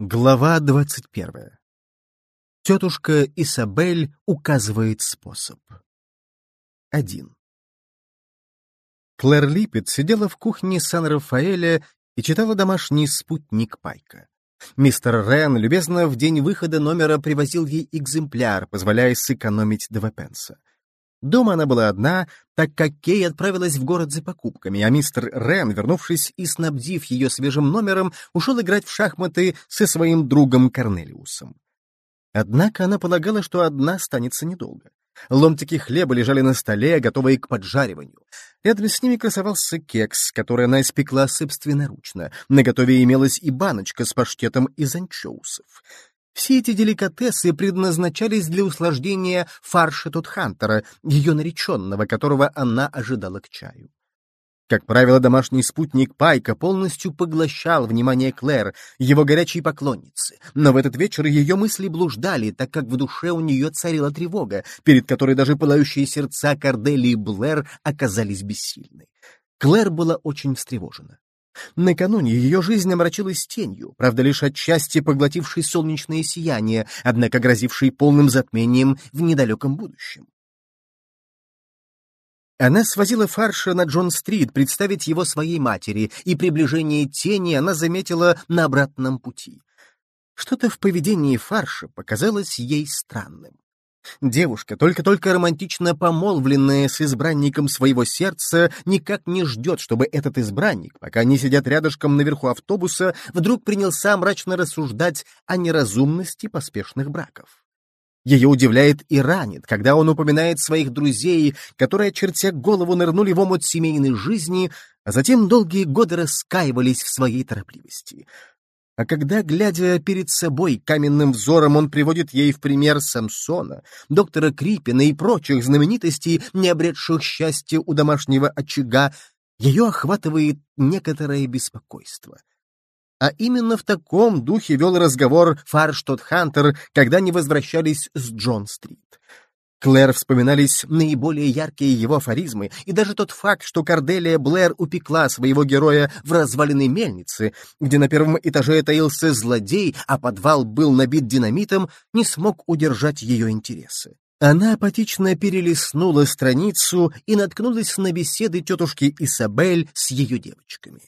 Глава двадцать первая. Тетушка Исабель указывает способ. Один. Клэр Липпет сидела в кухне Сан-Рафаэля и читала домашний спутник Пайка. Мистер Рен любезно в день выхода номера привозил ей экземпляр, позволяя сэкономить два пенса. Дома она была одна, так как Кей отправилась в город за покупками, а мистер Рен, вернувшись и снабдив ее свежим номером, ушел играть в шахматы со своим другом Корнелиусом. Однако она полагала, что одна останется недолго. Ломтики хлеба лежали на столе, готовые к поджариванию. Рядом с ними красовался кекс, который она испекла собственноручно. На готове имелась и баночка с паштетом из анчоусов. Все эти деликатесы предназначались для услаждения фарша Тутхантера, ее нареченного, которого она ожидала к чаю. Как правило, домашний спутник Пайка полностью поглощал внимание Клэр, его горячей поклонницы, но в этот вечер ее мысли блуждали, так как в душе у нее царила тревога, перед которой даже пылающие сердца Кордели и Блэр оказались бессильны. Клэр была очень встревожена. Накануне ее жизнь омрачилась тенью, правда, лишь отчасти поглотившей солнечное сияние, однако грозившей полным затмением в недалеком будущем. Она свозила фарша на Джон-стрит представить его своей матери, и приближение тени она заметила на обратном пути. Что-то в поведении фарша показалось ей странным. Девушка, только-только романтично помолвленная с избранником своего сердца, никак не ждет, чтобы этот избранник, пока они сидят рядышком наверху автобуса, вдруг принялся мрачно рассуждать о неразумности поспешных браков. Ее удивляет и ранит, когда он упоминает своих друзей, которые, чертя голову, нырнули в омут семейной жизни, а затем долгие годы раскаивались в своей торопливости. А когда, глядя перед собой каменным взором, он приводит ей в пример Самсона, доктора Крипина и прочих знаменитостей, не обретших счастья у домашнего очага, ее охватывает некоторое беспокойство. А именно в таком духе вел разговор Фарштот Хантер, когда они возвращались с Джон-стрит. Клэр вспоминались наиболее яркие его афоризмы, и даже тот факт, что Корделия Блэр упекла своего героя в развалины мельницы, где на первом этаже таился злодей, а подвал был набит динамитом, не смог удержать ее интересы. Она апатично перелистнула страницу и наткнулась на беседы тетушки Исабель с ее девочками.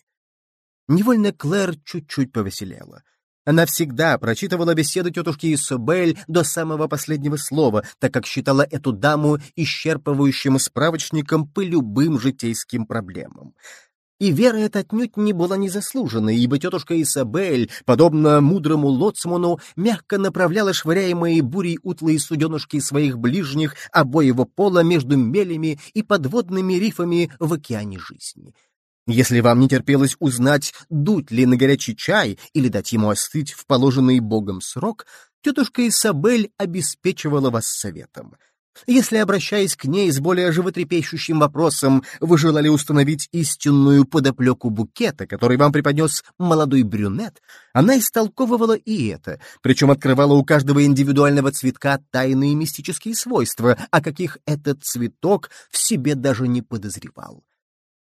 Невольно Клэр чуть-чуть повеселела. Она всегда прочитывала беседы тетушки Исабель до самого последнего слова, так как считала эту даму исчерпывающим справочником по любым житейским проблемам. И вера эта отнюдь не была незаслуженной, ибо тетушка Исабель, подобно мудрому лоцману, мягко направляла швыряемые бурей утлые суденышки своих ближних обоего пола между мелями и подводными рифами в океане жизни. Если вам не терпелось узнать, дуть ли на горячий чай или дать ему остыть в положенный Богом срок, тетушка Исабель обеспечивала вас советом. Если, обращаясь к ней с более животрепещущим вопросом, вы желали установить истинную подоплеку букета, который вам преподнес молодой брюнет, она истолковывала и это, причем открывала у каждого индивидуального цветка тайные мистические свойства, о каких этот цветок в себе даже не подозревал.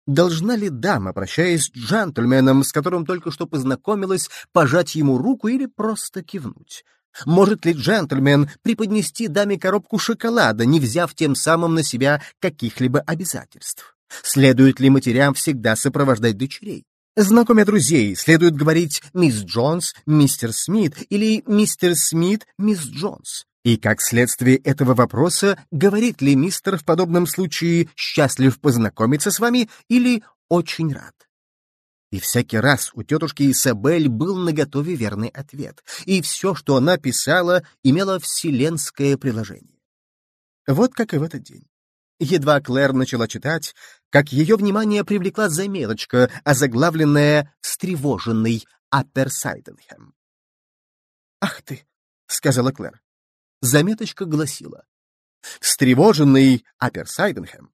Должна ли дама, прощаясь с джентльменом, с которым только что познакомилась, пожать ему руку или просто кивнуть? Может ли джентльмен преподнести даме коробку шоколада, не взяв тем самым на себя каких-либо обязательств? Следует ли матерям всегда сопровождать дочерей? Знакомя друзей, следует говорить «мисс Джонс», «мистер Смит» или «мистер Смит», «мисс Джонс». И как следствие этого вопроса, говорит ли мистер в подобном случае «счастлив познакомиться с вами» или «очень рад»? И всякий раз у тетушки Исабель был наготове верный ответ, и все, что она писала, имело вселенское приложение. Вот как и в этот день. Едва Клэр начала читать, как ее внимание привлекла заметочка, озаглавленная «Встревоженный Апперсайденхэм». «Ах ты!» — сказала Клэр. Заметочка гласила. «Встревоженный Аперсайденхэм,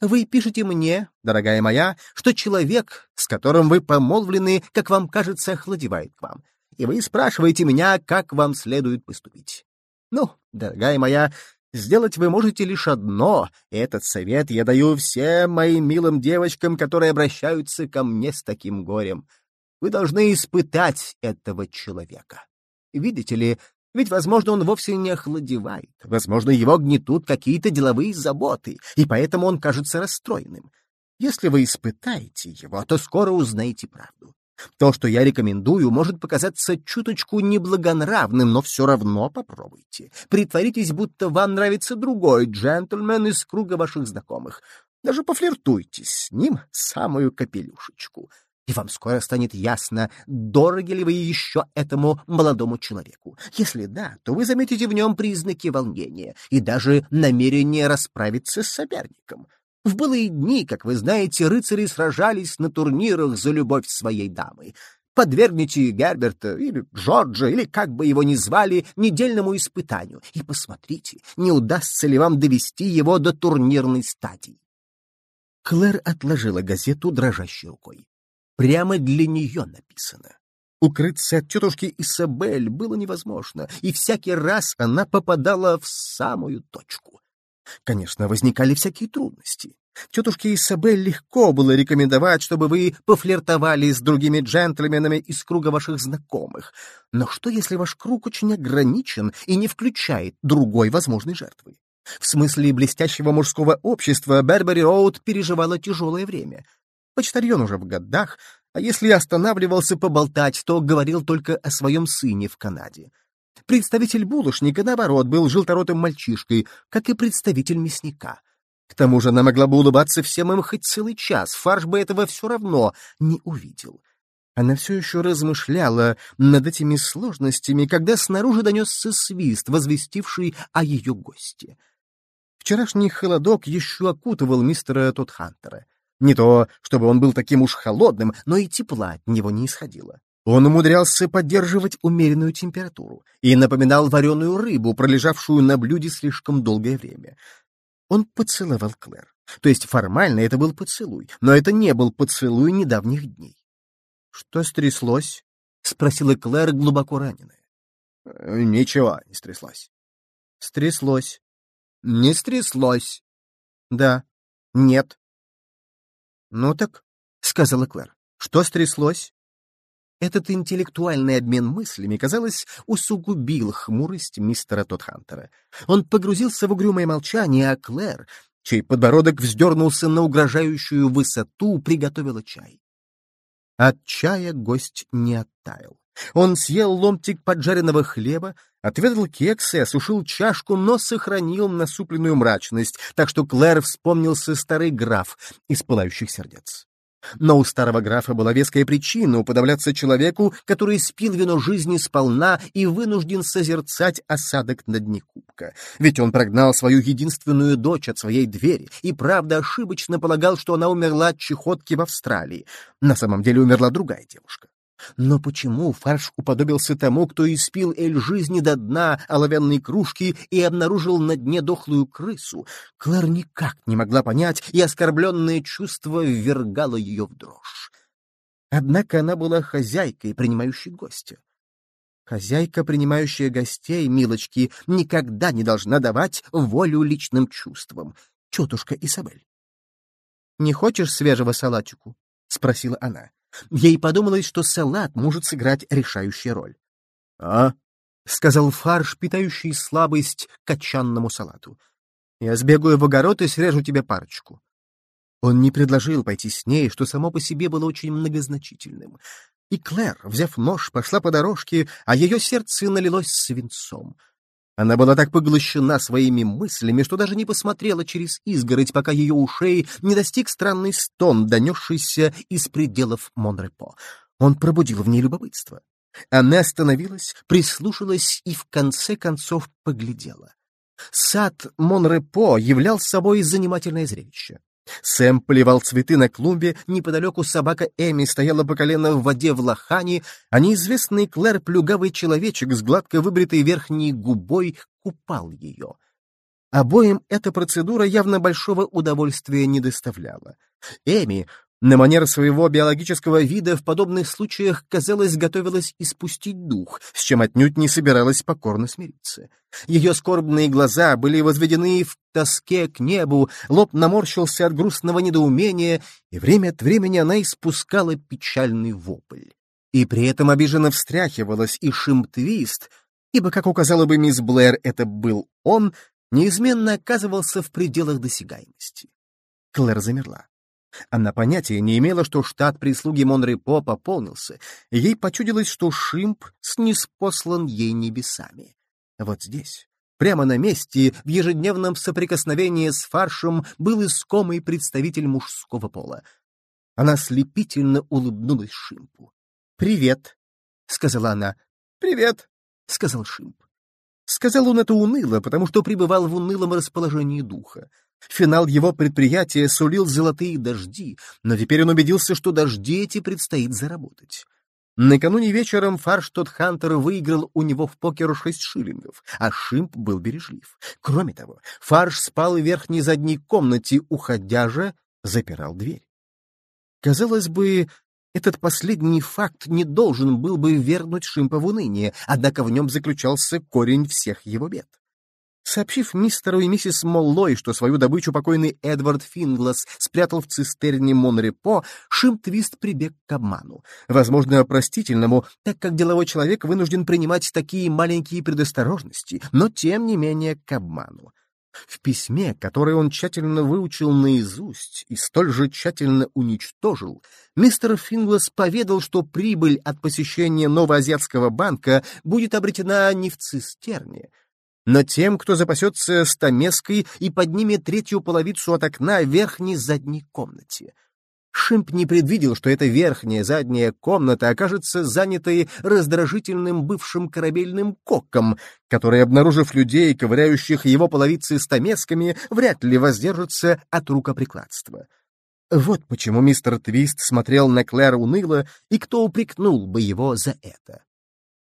вы пишете мне, дорогая моя, что человек, с которым вы помолвлены, как вам кажется, охладевает к вам, и вы спрашиваете меня, как вам следует поступить. Ну, дорогая моя, сделать вы можете лишь одно, и этот совет я даю всем моим милым девочкам, которые обращаются ко мне с таким горем. Вы должны испытать этого человека. Видите ли, ведь, возможно, он вовсе не охладевает. Возможно, его гнетут какие-то деловые заботы, и поэтому он кажется расстроенным. Если вы испытаете его, то скоро узнаете правду. То, что я рекомендую, может показаться чуточку неблагонравным, но все равно попробуйте. Притворитесь, будто вам нравится другой джентльмен из круга ваших знакомых. Даже пофлиртуйте с ним самую капелюшечку и вам скоро станет ясно, дороги ли вы еще этому молодому человеку. Если да, то вы заметите в нем признаки волнения и даже намерение расправиться с соперником. В былые дни, как вы знаете, рыцари сражались на турнирах за любовь своей дамы. Подвергните Герберта или Джорджа, или как бы его ни звали, недельному испытанию, и посмотрите, не удастся ли вам довести его до турнирной стадии. Клэр отложила газету дрожащей рукой прямо для нее написано. Укрыться от тетушки Исабель было невозможно, и всякий раз она попадала в самую точку. Конечно, возникали всякие трудности. Тетушке Исабель легко было рекомендовать, чтобы вы пофлиртовали с другими джентльменами из круга ваших знакомых. Но что, если ваш круг очень ограничен и не включает другой возможной жертвы? В смысле блестящего мужского общества Бербери Роуд переживала тяжелое время — Почтальон уже в годах, а если останавливался поболтать, то говорил только о своем сыне в Канаде. Представитель булочника, наоборот, был желторотым мальчишкой, как и представитель мясника. К тому же она могла бы улыбаться всем им хоть целый час, фарш бы этого все равно не увидел. Она все еще размышляла над этими сложностями, когда снаружи донесся свист, возвестивший о ее госте. Вчерашний холодок еще окутывал мистера Тодхантера. Не то, чтобы он был таким уж холодным, но и тепла от него не исходило. Он умудрялся поддерживать умеренную температуру и напоминал вареную рыбу, пролежавшую на блюде слишком долгое время. Он поцеловал Клэр. То есть формально это был поцелуй, но это не был поцелуй недавних дней. — Что стряслось? — спросила Клэр, глубоко раненая. — Ничего не стряслось. — Стряслось. — Не стряслось. — Да. — Нет. «Ну так», — сказала Клэр, — «что стряслось?» Этот интеллектуальный обмен мыслями, казалось, усугубил хмурость мистера Тодхантера. Он погрузился в угрюмое молчание, а Клэр, чей подбородок вздернулся на угрожающую высоту, приготовила чай. От чая гость не оттаял. Он съел ломтик поджаренного хлеба, отведал кексы, осушил чашку, но сохранил насупленную мрачность, так что Клэр вспомнился старый граф из «Пылающих сердец». Но у старого графа была веская причина уподобляться человеку, который спил вино жизни сполна и вынужден созерцать осадок на дне кубка. Ведь он прогнал свою единственную дочь от своей двери и, правда, ошибочно полагал, что она умерла от чехотки в Австралии. На самом деле умерла другая девушка. Но почему фарш уподобился тому, кто испил эль жизни до дна оловянной кружки и обнаружил на дне дохлую крысу? Клэр никак не могла понять, и оскорбленное чувство ввергало ее в дрожь. Однако она была хозяйкой, принимающей гостя. Хозяйка, принимающая гостей, милочки, никогда не должна давать волю личным чувствам. Тетушка Исабель. — Не хочешь свежего салатику? — спросила она. Ей подумалось, что салат может сыграть решающую роль. — А? — сказал фарш, питающий слабость к качанному салату. — Я сбегаю в огород и срежу тебе парочку. Он не предложил пойти с ней, что само по себе было очень многозначительным. И Клэр, взяв нож, пошла по дорожке, а ее сердце налилось свинцом — она была так поглощена своими мыслями, что даже не посмотрела через изгородь, пока ее ушей не достиг странный стон, донесшийся из пределов Монрепо. Он пробудил в ней любопытство. Она остановилась, прислушалась и в конце концов поглядела. Сад Монрепо являл собой занимательное зрелище. Сэм поливал цветы на клумбе, неподалеку собака Эми стояла по колено в воде в лохане, а неизвестный Клэр плюгавый человечек с гладко выбритой верхней губой купал ее. Обоим эта процедура явно большого удовольствия не доставляла. Эми, на манер своего биологического вида в подобных случаях, казалось, готовилась испустить дух, с чем отнюдь не собиралась покорно смириться. Ее скорбные глаза были возведены в тоске к небу, лоб наморщился от грустного недоумения, и время от времени она испускала печальный вопль. и при этом обиженно встряхивалась, и Шимптвист, ибо, как указала бы мисс Блэр, это был он, неизменно оказывался в пределах досягаемости. Клэр замерла. Она понятия не имела, что штат прислуги Монрепо пополнился, и ей почудилось, что Шимп снеспослан ей небесами. Вот здесь, прямо на месте, в ежедневном соприкосновении с фаршем, был искомый представитель мужского пола. Она слепительно улыбнулась Шимпу. «Привет», — сказала она. «Привет», — сказал Шимп. Сказал он это уныло, потому что пребывал в унылом расположении духа. Финал его предприятия сулил золотые дожди, но теперь он убедился, что дожди эти предстоит заработать. Накануне вечером Фарш тот Хантер выиграл у него в покер шесть шиллингов, а Шимп был бережлив. Кроме того, Фарш спал в верхней задней комнате, уходя же, запирал дверь. Казалось бы, этот последний факт не должен был бы вернуть Шимпа в уныние, однако в нем заключался корень всех его бед. Сообщив мистеру и миссис Моллой, что свою добычу покойный Эдвард Финглас спрятал в цистерне Монрепо, Шимтвист прибег к обману. Возможно, простительному, так как деловой человек вынужден принимать такие маленькие предосторожности, но тем не менее к обману. В письме, которое он тщательно выучил наизусть и столь же тщательно уничтожил, мистер Финглас поведал, что прибыль от посещения Новоазиатского банка будет обретена не в цистерне, но тем, кто запасется стамеской и поднимет третью половицу от окна в верхней задней комнате. Шимп не предвидел, что эта верхняя задняя комната окажется занятой раздражительным бывшим корабельным коком, который, обнаружив людей, ковыряющих его половицы стамесками, вряд ли воздержится от рукоприкладства. Вот почему мистер Твист смотрел на Клэр уныло, и кто упрекнул бы его за это.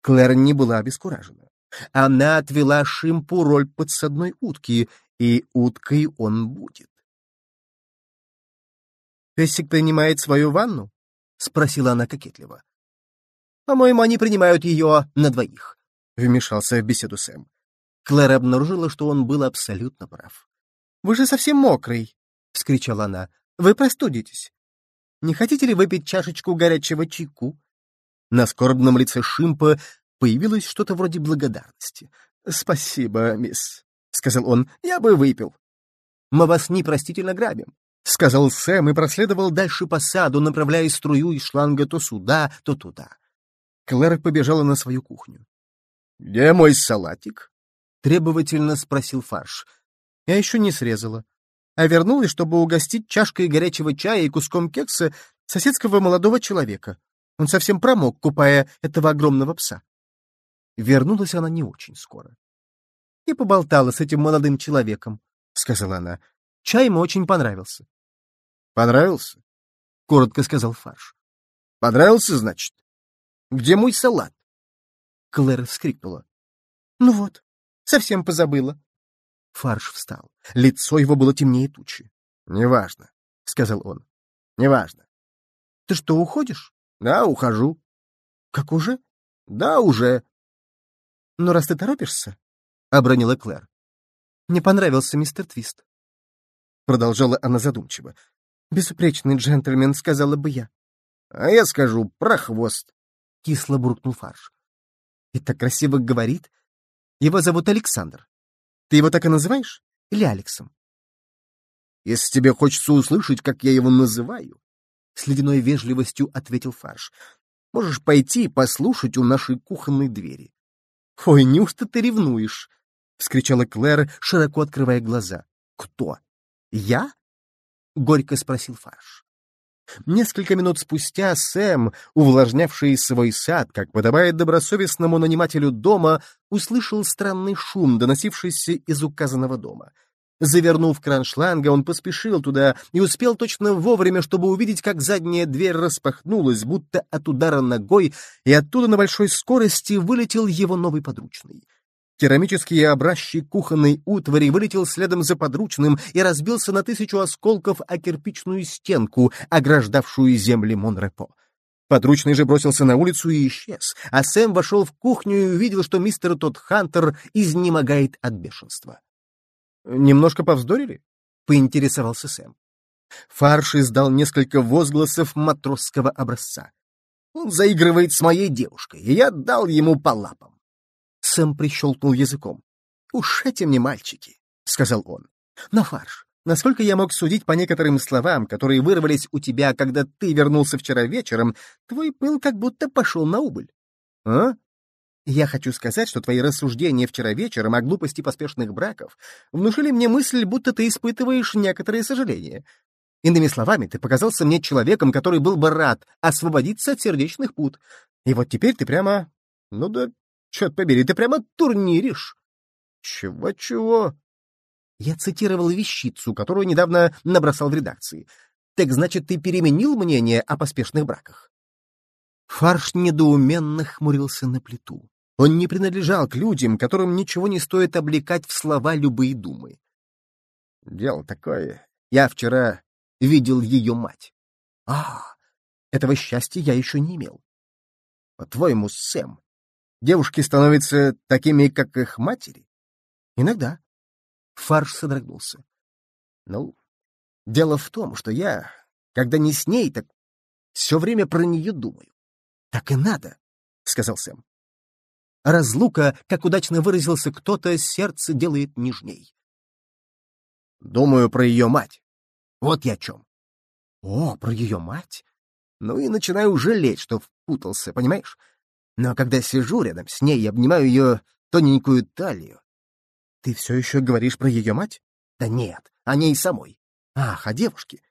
Клэр не была обескуражена. Она отвела Шимпу роль подсадной утки, и уткой он будет. «Песик принимает свою ванну?» — спросила она кокетливо. «По-моему, они принимают ее на двоих», — вмешался в беседу Сэм. Клэр обнаружила, что он был абсолютно прав. «Вы же совсем мокрый!» — вскричала она. «Вы простудитесь. Не хотите ли выпить чашечку горячего чайку?» На скорбном лице Шимпа появилось что-то вроде благодарности. «Спасибо, мисс», — сказал он, — «я бы выпил». «Мы вас непростительно грабим», — сказал Сэм и проследовал дальше по саду, направляя струю из шланга то сюда, то туда. Клэр побежала на свою кухню. «Где мой салатик?» — требовательно спросил Фарш. «Я еще не срезала, а вернулась, чтобы угостить чашкой горячего чая и куском кекса соседского молодого человека. Он совсем промок, купая этого огромного пса. Вернулась она не очень скоро. «И поболтала с этим молодым человеком», — сказала она. «Чай ему очень понравился». «Понравился?» — коротко сказал Фарш. «Понравился, значит? Где мой салат?» Клэр вскрикнула. «Ну вот, совсем позабыла». Фарш встал. Лицо его было темнее тучи. «Неважно», — сказал он. «Неважно». «Ты что, уходишь?» «Да, ухожу». «Как уже?» «Да, уже. «Но раз ты торопишься», — обронила Клэр. «Мне понравился мистер Твист». Продолжала она задумчиво. «Безупречный джентльмен», — сказала бы я. «А я скажу, прохвост», — кисло буркнул Фарш. «И так красиво говорит. Его зовут Александр. Ты его так и называешь? Или Алексом?» «Если тебе хочется услышать, как я его называю», — с ледяной вежливостью ответил Фарш, — «можешь пойти и послушать у нашей кухонной двери. «Ой, неужто ты ревнуешь?» — вскричала Клэр, широко открывая глаза. «Кто? Я?» — горько спросил Фарш. Несколько минут спустя Сэм, увлажнявший свой сад, как подобает добросовестному нанимателю дома, услышал странный шум, доносившийся из указанного дома — Завернув кран шланга, он поспешил туда и успел точно вовремя, чтобы увидеть, как задняя дверь распахнулась, будто от удара ногой, и оттуда на большой скорости вылетел его новый подручный. Керамический образчик кухонной утвари вылетел следом за подручным и разбился на тысячу осколков о кирпичную стенку, ограждавшую земли Монрепо. Подручный же бросился на улицу и исчез, а Сэм вошел в кухню и увидел, что мистер Тодд Хантер изнемогает от бешенства. «Немножко повздорили?» — поинтересовался Сэм. Фарш издал несколько возгласов матросского образца. Он заигрывает с моей девушкой, и я дал ему по лапам. Сэм прищелкнул языком. «Уж эти мне мальчики», — сказал он. «Но фарш, насколько я мог судить по некоторым словам, которые вырвались у тебя, когда ты вернулся вчера вечером, твой пыл как будто пошел на убыль». «А?» Я хочу сказать, что твои рассуждения вчера вечером о глупости поспешных браков внушили мне мысль, будто ты испытываешь некоторые сожаления. Иными словами, ты показался мне человеком, который был бы рад освободиться от сердечных пут. И вот теперь ты прямо... Ну да, черт побери, ты прямо турниришь. Чего-чего? Я цитировал вещицу, которую недавно набросал в редакции. Так значит, ты переменил мнение о поспешных браках? Фарш недоуменно хмурился на плиту. Он не принадлежал к людям, которым ничего не стоит облекать в слова любые думы. Дело такое. Я вчера видел ее мать. А, этого счастья я еще не имел. По-твоему, Сэм, девушки становятся такими, как их матери? Иногда. Фарш содрогнулся. Ну, дело в том, что я, когда не с ней, так все время про нее думаю. Так и надо, — сказал Сэм. Разлука, как удачно выразился кто-то, сердце делает нежней. Думаю про ее мать. Вот я о чем. О, про ее мать? Ну и начинаю жалеть, что впутался, понимаешь? Но когда сижу рядом с ней и обнимаю ее тоненькую талию... Ты все еще говоришь про ее мать? Да нет, о ней самой. Ах, о девушке.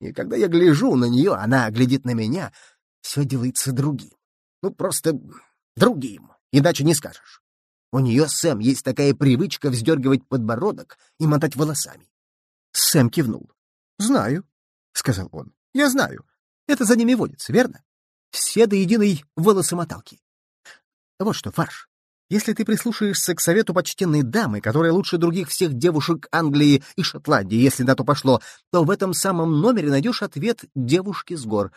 И когда я гляжу на нее, она глядит на меня, все делается другим. Ну, просто другим. Иначе не скажешь. У нее, Сэм, есть такая привычка вздергивать подбородок и мотать волосами. Сэм кивнул. «Знаю», — сказал он. «Я знаю. Это за ними водится, верно? Все до единой волосомоталки. Вот что, Фарш, если ты прислушаешься к совету почтенной дамы, которая лучше других всех девушек Англии и Шотландии, если на то пошло, то в этом самом номере найдешь ответ девушки с гор.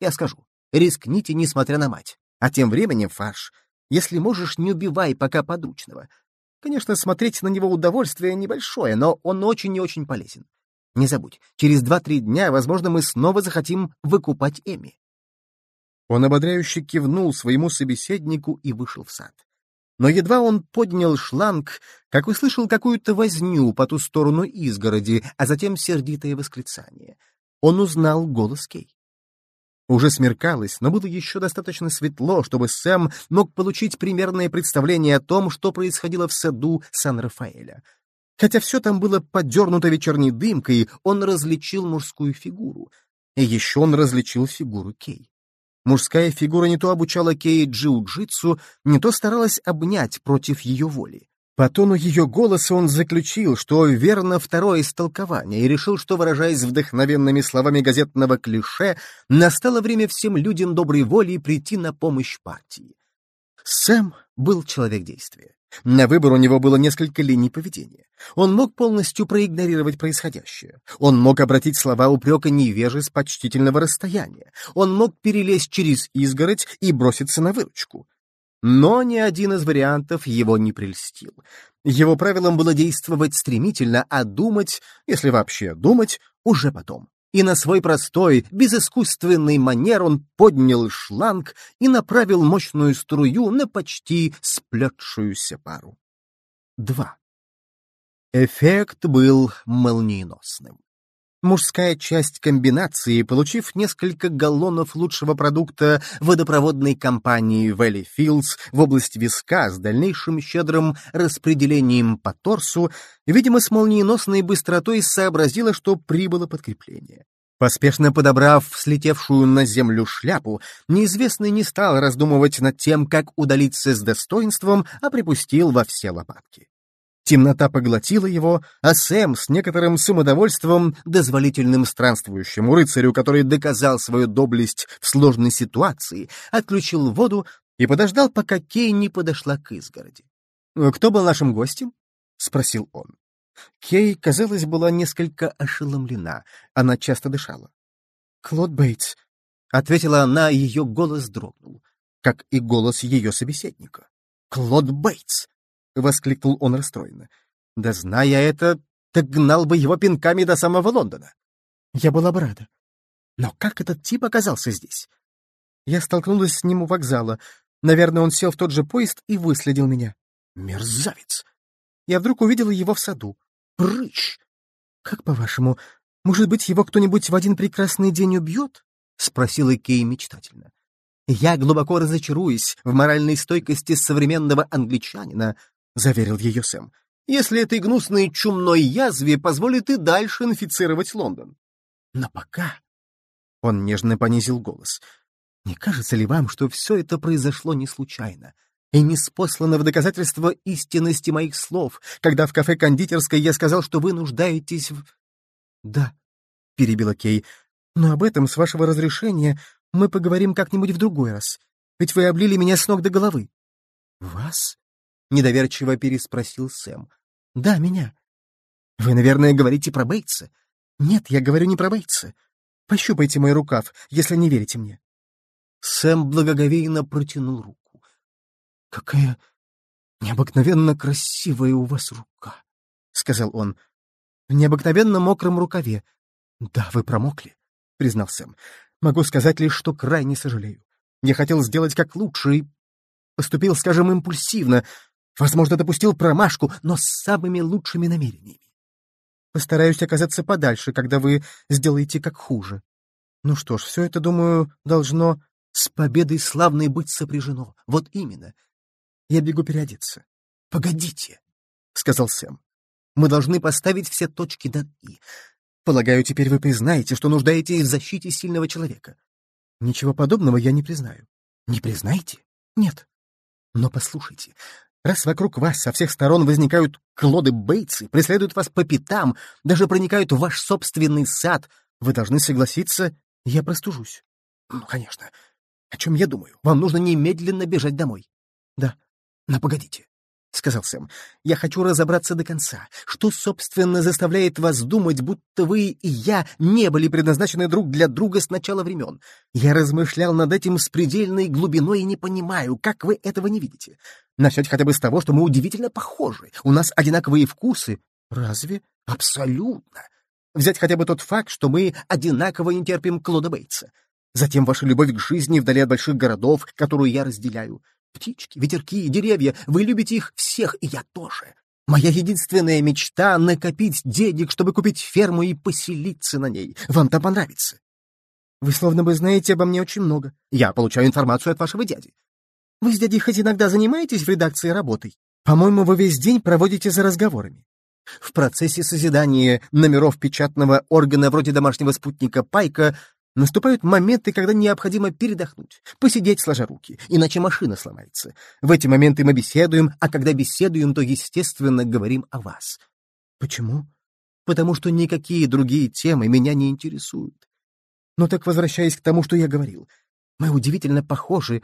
Я скажу, рискните, несмотря на мать. А тем временем, Фарш, если можешь, не убивай пока подручного. Конечно, смотреть на него удовольствие небольшое, но он очень и очень полезен. Не забудь, через два-три дня, возможно, мы снова захотим выкупать Эми. Он ободряюще кивнул своему собеседнику и вышел в сад. Но едва он поднял шланг, как услышал какую-то возню по ту сторону изгороди, а затем сердитое восклицание. Он узнал голос Кей. Уже смеркалось, но было еще достаточно светло, чтобы Сэм мог получить примерное представление о том, что происходило в саду Сан-Рафаэля. Хотя все там было подернуто вечерней дымкой, он различил мужскую фигуру. И еще он различил фигуру Кей. Мужская фигура не то обучала Кей джиу-джитсу, не то старалась обнять против ее воли. По тону ее голоса он заключил, что верно второе истолкование, и решил, что, выражаясь вдохновенными словами газетного клише, настало время всем людям доброй воли прийти на помощь партии. Сэм был человек действия. На выбор у него было несколько линий поведения. Он мог полностью проигнорировать происходящее. Он мог обратить слова упрека невежи с почтительного расстояния. Он мог перелезть через изгородь и броситься на выручку. Но ни один из вариантов его не прельстил. Его правилом было действовать стремительно, а думать, если вообще думать, уже потом. И на свой простой, безыскусственный манер он поднял шланг и направил мощную струю на почти сплетшуюся пару. Два. Эффект был молниеносным. Мужская часть комбинации, получив несколько галлонов лучшего продукта водопроводной компании Valley Fields в область виска с дальнейшим щедрым распределением по торсу, видимо, с молниеносной быстротой сообразила, что прибыло подкрепление. Поспешно подобрав слетевшую на землю шляпу, неизвестный не стал раздумывать над тем, как удалиться с достоинством, а припустил во все лопатки. Темнота поглотила его, а Сэм с некоторым самодовольством, дозволительным странствующему рыцарю, который доказал свою доблесть в сложной ситуации, отключил воду и подождал, пока Кей не подошла к изгороди. «Кто был нашим гостем?» — спросил он. Кей, казалось, была несколько ошеломлена. Она часто дышала. «Клод Бейтс», — ответила она, и ее голос дрогнул, как и голос ее собеседника. «Клод Бейтс!» — воскликнул он расстроенно. «Да зная это, так гнал бы его пинками до самого Лондона». Я была бы рада. Но как этот тип оказался здесь? Я столкнулась с ним у вокзала. Наверное, он сел в тот же поезд и выследил меня. Мерзавец! Я вдруг увидела его в саду. Прыщ! Как по-вашему, может быть, его кто-нибудь в один прекрасный день убьет? Спросила Кей мечтательно. Я глубоко разочаруюсь в моральной стойкости современного англичанина, заверил ее Сэм, если этой гнусной чумной язве позволит и дальше инфицировать Лондон. Но пока... Он нежно понизил голос. Не кажется ли вам, что все это произошло не случайно? И не спослано в доказательство истинности моих слов, когда в кафе-кондитерской я сказал, что вы нуждаетесь в... Да, — перебила Кей, — но об этом, с вашего разрешения, мы поговорим как-нибудь в другой раз. Ведь вы облили меня с ног до головы. Вас? — недоверчиво переспросил Сэм. Да, меня. Вы, наверное, говорите про Бейтса. Нет, я говорю не про Бейтса. Пощупайте мой рукав, если не верите мне. Сэм благоговейно протянул руку. «Какая необыкновенно красивая у вас рука», — сказал он. «В необыкновенно мокром рукаве. Да, вы промокли», — признал Сэм. «Могу сказать лишь, что крайне сожалею. Я хотел сделать как лучше и поступил, скажем, импульсивно, возможно, допустил промашку, но с самыми лучшими намерениями. Постараюсь оказаться подальше, когда вы сделаете как хуже. Ну что ж, все это, думаю, должно с победой славной быть сопряжено. Вот именно. Я бегу переодеться. — Погодите, — сказал Сэм. — Мы должны поставить все точки над «и». Полагаю, теперь вы признаете, что нуждаетесь в защите сильного человека. Ничего подобного я не признаю. Не признаете? Нет. Но послушайте, раз вокруг вас со всех сторон возникают Клоды Бейтсы, преследуют вас по пятам, даже проникают в ваш собственный сад, вы должны согласиться, я простужусь. Ну, конечно, о чем я думаю? Вам нужно немедленно бежать домой. Да. Но погодите, — сказал Сэм. Я хочу разобраться до конца. Что, собственно, заставляет вас думать, будто вы и я не были предназначены друг для друга с начала времен? Я размышлял над этим с предельной глубиной и не понимаю, как вы этого не видите. Начать хотя бы с того, что мы удивительно похожи. У нас одинаковые вкусы. Разве? Абсолютно. Взять хотя бы тот факт, что мы одинаково не терпим Клода Бейтса. Затем ваша любовь к жизни вдали от больших городов, которую я разделяю. Птички, ветерки, деревья, вы любите их всех, и я тоже. Моя единственная мечта — накопить денег, чтобы купить ферму и поселиться на ней. Вам-то понравится. Вы словно бы знаете обо мне очень много. Я получаю информацию от вашего дяди. Вы с дядей хоть иногда занимаетесь в редакции работой? По-моему, вы весь день проводите за разговорами. В процессе созидания номеров печатного органа вроде домашнего спутника Пайка Наступают моменты, когда необходимо передохнуть, посидеть сложа руки, иначе машина сломается. В эти моменты мы беседуем, а когда беседуем, то, естественно, говорим о вас. Почему? Потому что никакие другие темы меня не интересуют. Но так возвращаясь к тому, что я говорил, мы удивительно похожи.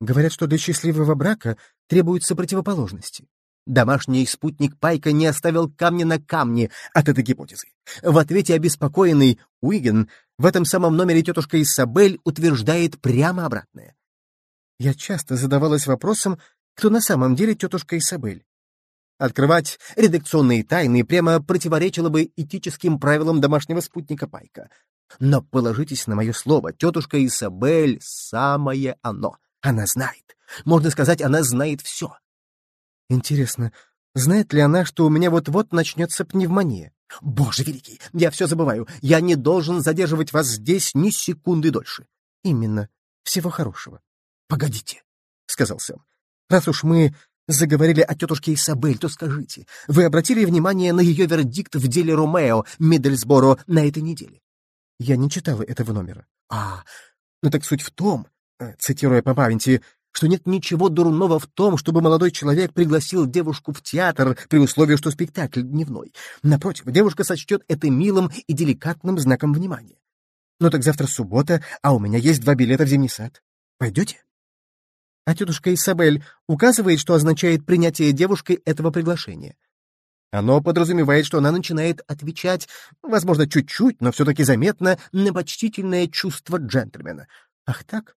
Говорят, что для счастливого брака требуются противоположности. Домашний спутник Пайка не оставил камня на камне от этой гипотезы. В ответе обеспокоенный Уиген в этом самом номере тетушка Исабель утверждает прямо обратное. Я часто задавалась вопросом, кто на самом деле тетушка Исабель. Открывать редакционные тайны прямо противоречило бы этическим правилам домашнего спутника Пайка. Но положитесь на мое слово, тетушка Исабель — самое оно. Она знает. Можно сказать, она знает все. Интересно, знает ли она, что у меня вот-вот начнется пневмония? Боже великий, я все забываю. Я не должен задерживать вас здесь ни секунды дольше. Именно. Всего хорошего. Погодите, — сказал Сэм. Раз уж мы заговорили о тетушке Исабель, то скажите, вы обратили внимание на ее вердикт в деле Ромео Миддельсборо на этой неделе? Я не читала этого номера. А, ну так суть в том, э, цитируя по памяти, что нет ничего дурного в том, чтобы молодой человек пригласил девушку в театр при условии, что спектакль дневной. Напротив, девушка сочтет это милым и деликатным знаком внимания. Ну так завтра суббота, а у меня есть два билета в зимний сад. Пойдете? А тетушка Исабель указывает, что означает принятие девушкой этого приглашения. Оно подразумевает, что она начинает отвечать, возможно, чуть-чуть, но все-таки заметно, на почтительное чувство джентльмена. Ах так?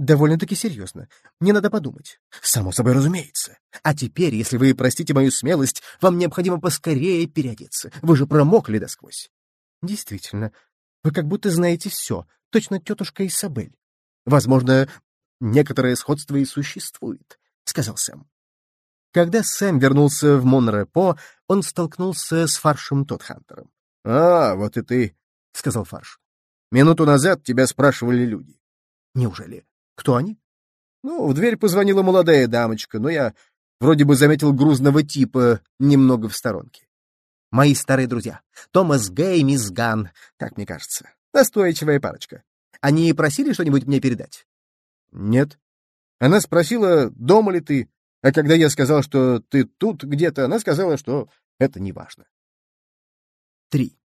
Довольно-таки серьезно. Мне надо подумать. Само собой разумеется. А теперь, если вы простите мою смелость, вам необходимо поскорее переодеться. Вы же промокли досквозь. Действительно. Вы как будто знаете все. Точно тетушка Исабель. Возможно, некоторое сходство и существует, — сказал Сэм. Когда Сэм вернулся в Монрепо, он столкнулся с Фаршем Тодхантером. — А, вот и ты, — сказал Фарш. — Минуту назад тебя спрашивали люди. — Неужели? Кто они? — Ну, в дверь позвонила молодая дамочка, но я вроде бы заметил грузного типа немного в сторонке. Мои старые друзья. Томас Гэй, мисс Ган, так мне кажется. Настойчивая парочка. Они просили что-нибудь мне передать? — Нет. Она спросила, дома ли ты, а когда я сказал, что ты тут где-то, она сказала, что это не важно. 3.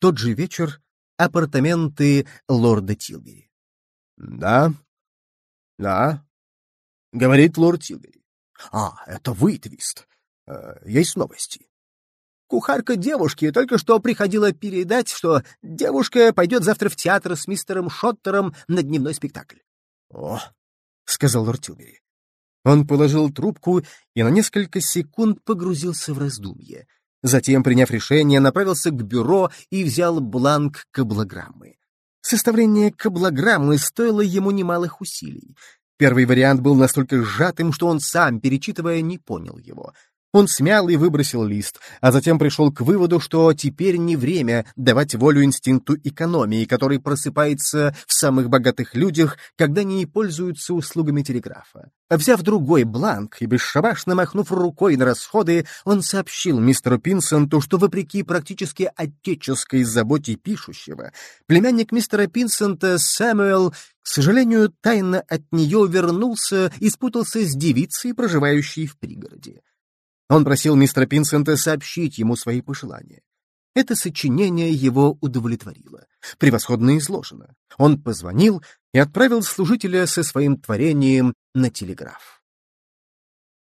Тот же вечер. Апартаменты лорда Тилбери. «Да, да», — говорит лорд Тилбери. «А, это вы, Твист. Э, есть новости». Кухарка девушки только что приходила передать, что девушка пойдет завтра в театр с мистером Шоттером на дневной спектакль. — О, — сказал лорд Тилбери. Он положил трубку и на несколько секунд погрузился в раздумье. Затем, приняв решение, направился к бюро и взял бланк каблограммы. Составление каблограммы стоило ему немалых усилий. Первый вариант был настолько сжатым, что он сам, перечитывая, не понял его — он смял и выбросил лист, а затем пришел к выводу, что теперь не время давать волю инстинкту экономии, который просыпается в самых богатых людях, когда они не пользуются услугами телеграфа. Взяв другой бланк и бесшабашно махнув рукой на расходы, он сообщил мистеру Пинсенту, что вопреки практически отеческой заботе пишущего, племянник мистера Пинсента Сэмюэл к сожалению, тайно от нее вернулся и спутался с девицей, проживающей в пригороде. Он просил мистера Пинсента сообщить ему свои пожелания. Это сочинение его удовлетворило. Превосходно изложено. Он позвонил и отправил служителя со своим творением на телеграф.